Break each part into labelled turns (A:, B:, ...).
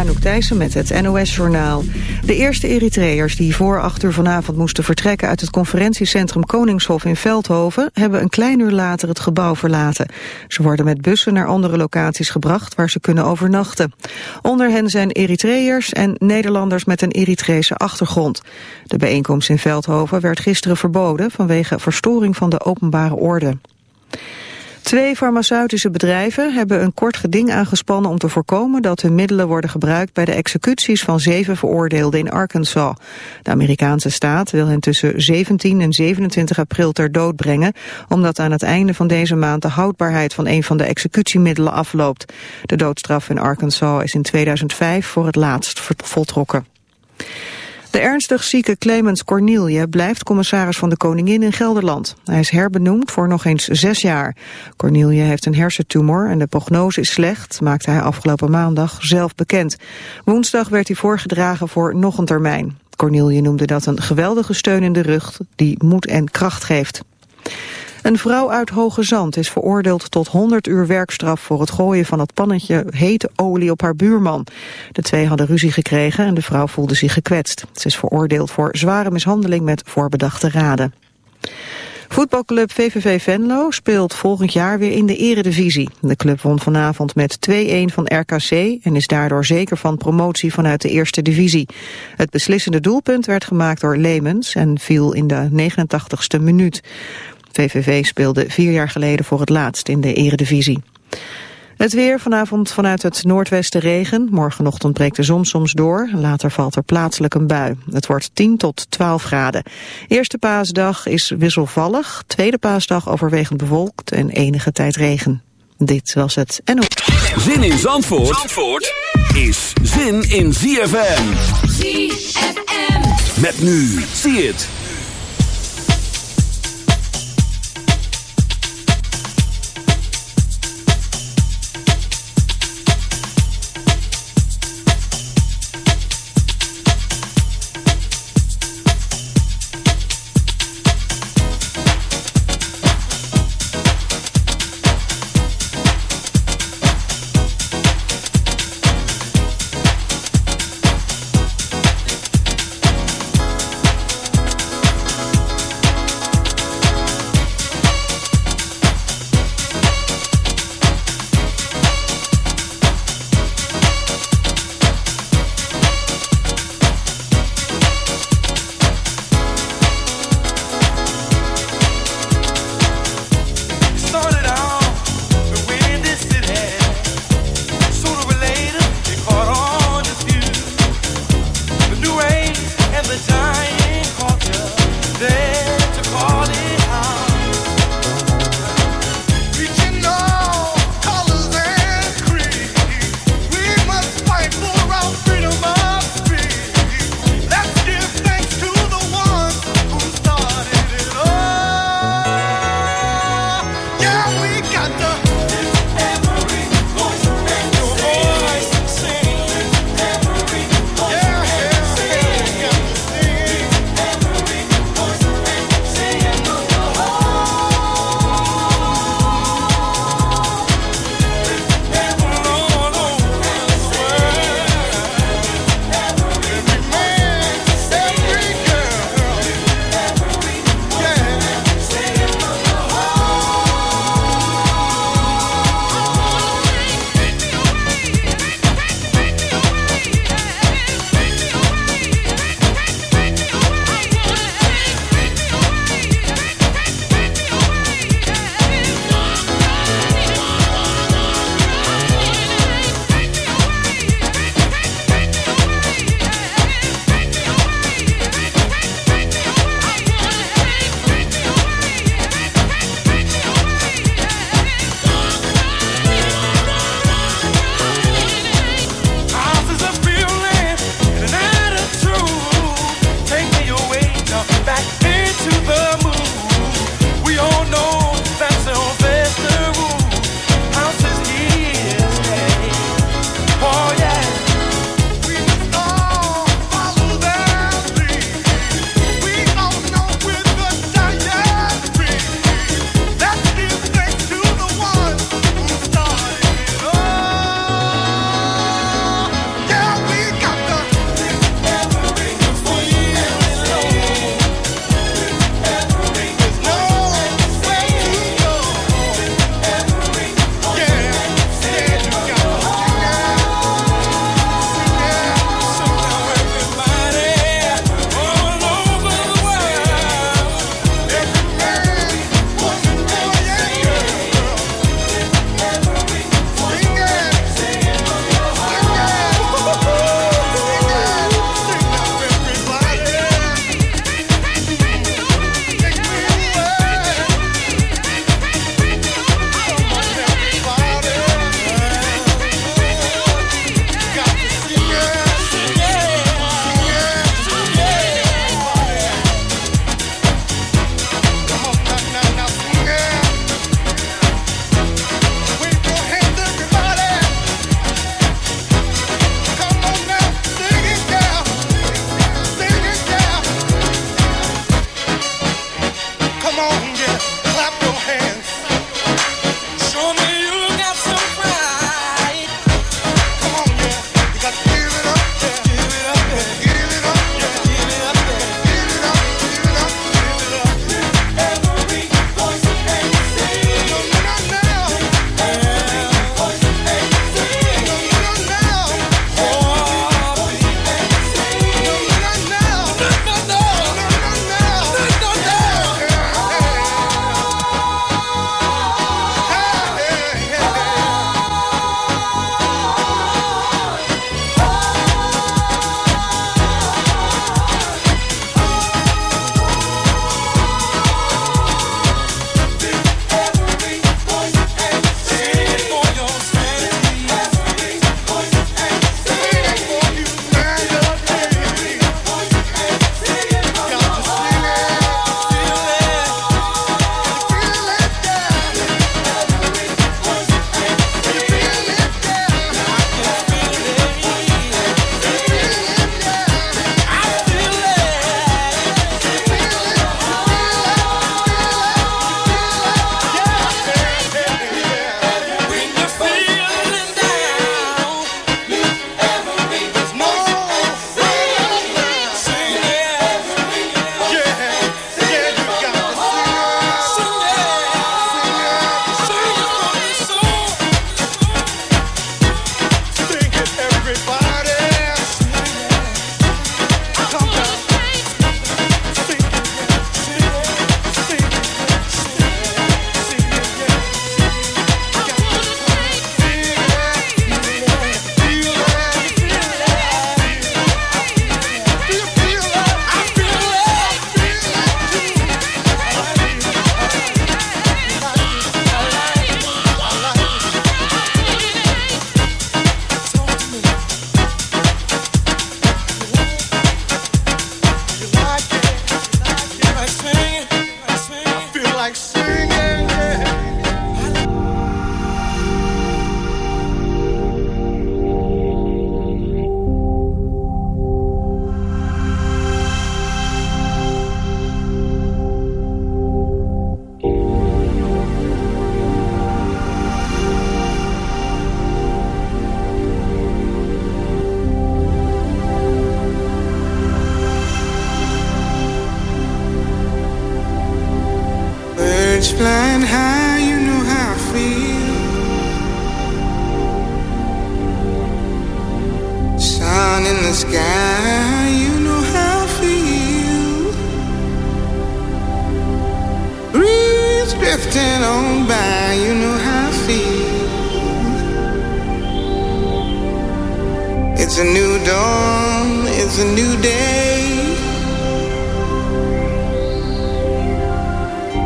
A: Anouk Thijssen met het NOS-journaal. De eerste Eritreërs die voor acht uur vanavond moesten vertrekken... uit het conferentiecentrum Koningshof in Veldhoven... hebben een klein uur later het gebouw verlaten. Ze worden met bussen naar andere locaties gebracht... waar ze kunnen overnachten. Onder hen zijn Eritreërs en Nederlanders met een Eritrese achtergrond. De bijeenkomst in Veldhoven werd gisteren verboden... vanwege verstoring van de openbare orde. Twee farmaceutische bedrijven hebben een kort geding aangespannen om te voorkomen dat hun middelen worden gebruikt bij de executies van zeven veroordeelden in Arkansas. De Amerikaanse staat wil hen tussen 17 en 27 april ter dood brengen, omdat aan het einde van deze maand de houdbaarheid van een van de executiemiddelen afloopt. De doodstraf in Arkansas is in 2005 voor het laatst voltrokken. De ernstig zieke Clemens Cornelie blijft commissaris van de Koningin in Gelderland. Hij is herbenoemd voor nog eens zes jaar. Cornelie heeft een hersentumor en de prognose is slecht, maakte hij afgelopen maandag zelf bekend. Woensdag werd hij voorgedragen voor nog een termijn. Cornelie noemde dat een geweldige steun in de rug die moed en kracht geeft. Een vrouw uit Hoge Zand is veroordeeld tot 100 uur werkstraf voor het gooien van het pannetje hete olie op haar buurman. De twee hadden ruzie gekregen en de vrouw voelde zich gekwetst. Ze is veroordeeld voor zware mishandeling met voorbedachte raden. Voetbalclub VVV Venlo speelt volgend jaar weer in de eredivisie. De club won vanavond met 2-1 van RKC en is daardoor zeker van promotie vanuit de eerste divisie. Het beslissende doelpunt werd gemaakt door Leemens en viel in de 89ste minuut. VVV speelde vier jaar geleden voor het laatst in de eredivisie. Het weer vanavond vanuit het noordwesten regen. Morgenochtend breekt de zon soms door. Later valt er plaatselijk een bui. Het wordt 10 tot 12 graden. Eerste paasdag is wisselvallig. Tweede paasdag overwegend bewolkt en enige tijd regen. Dit was het en ook.
B: Zin in Zandvoort, Zandvoort is zin in ZFM. ZFM. Met nu. Zie het.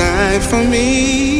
C: life for me.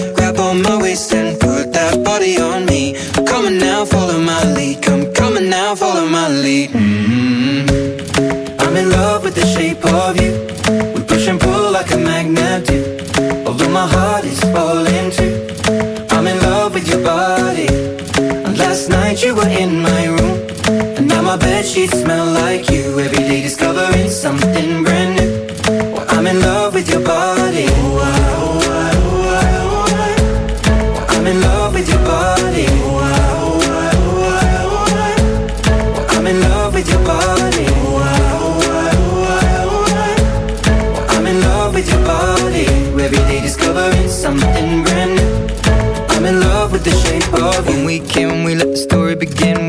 C: smell like you. Every day discovering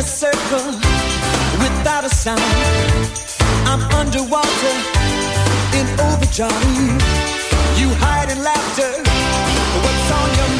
D: a circle without a sound. I'm underwater in overdrive. You hide in laughter. What's on your mind?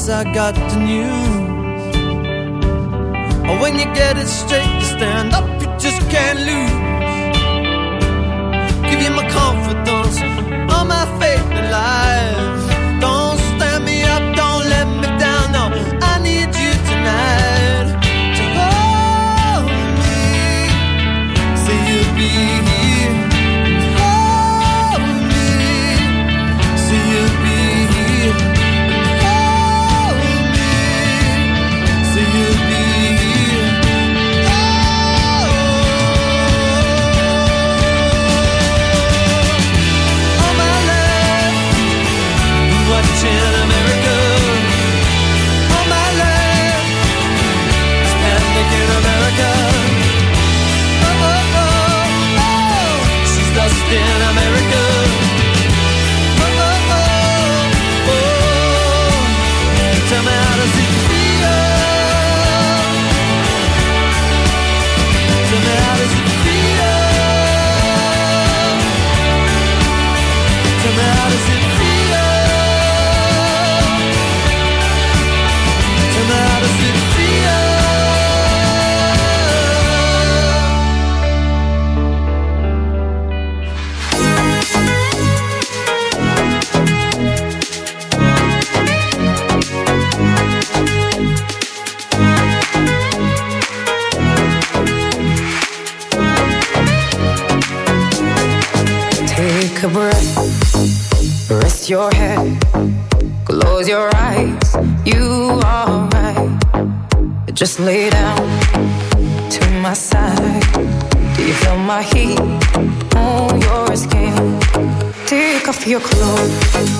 D: As I got the news. Oh, when you get it straight, you stand up, you just can't lose. Give you my confidence, dust in America.
E: Your clothes,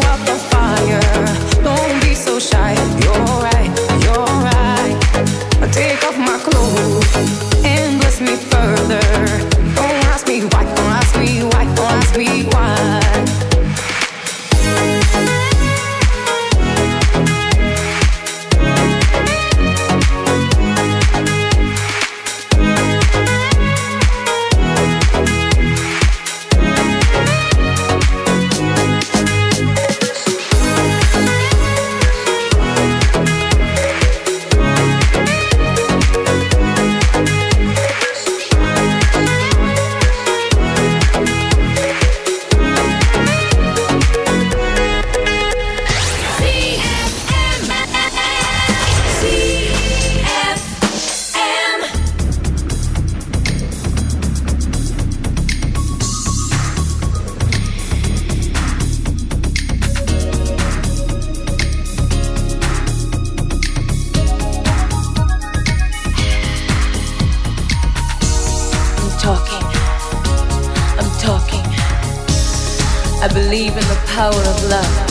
F: fire power of love.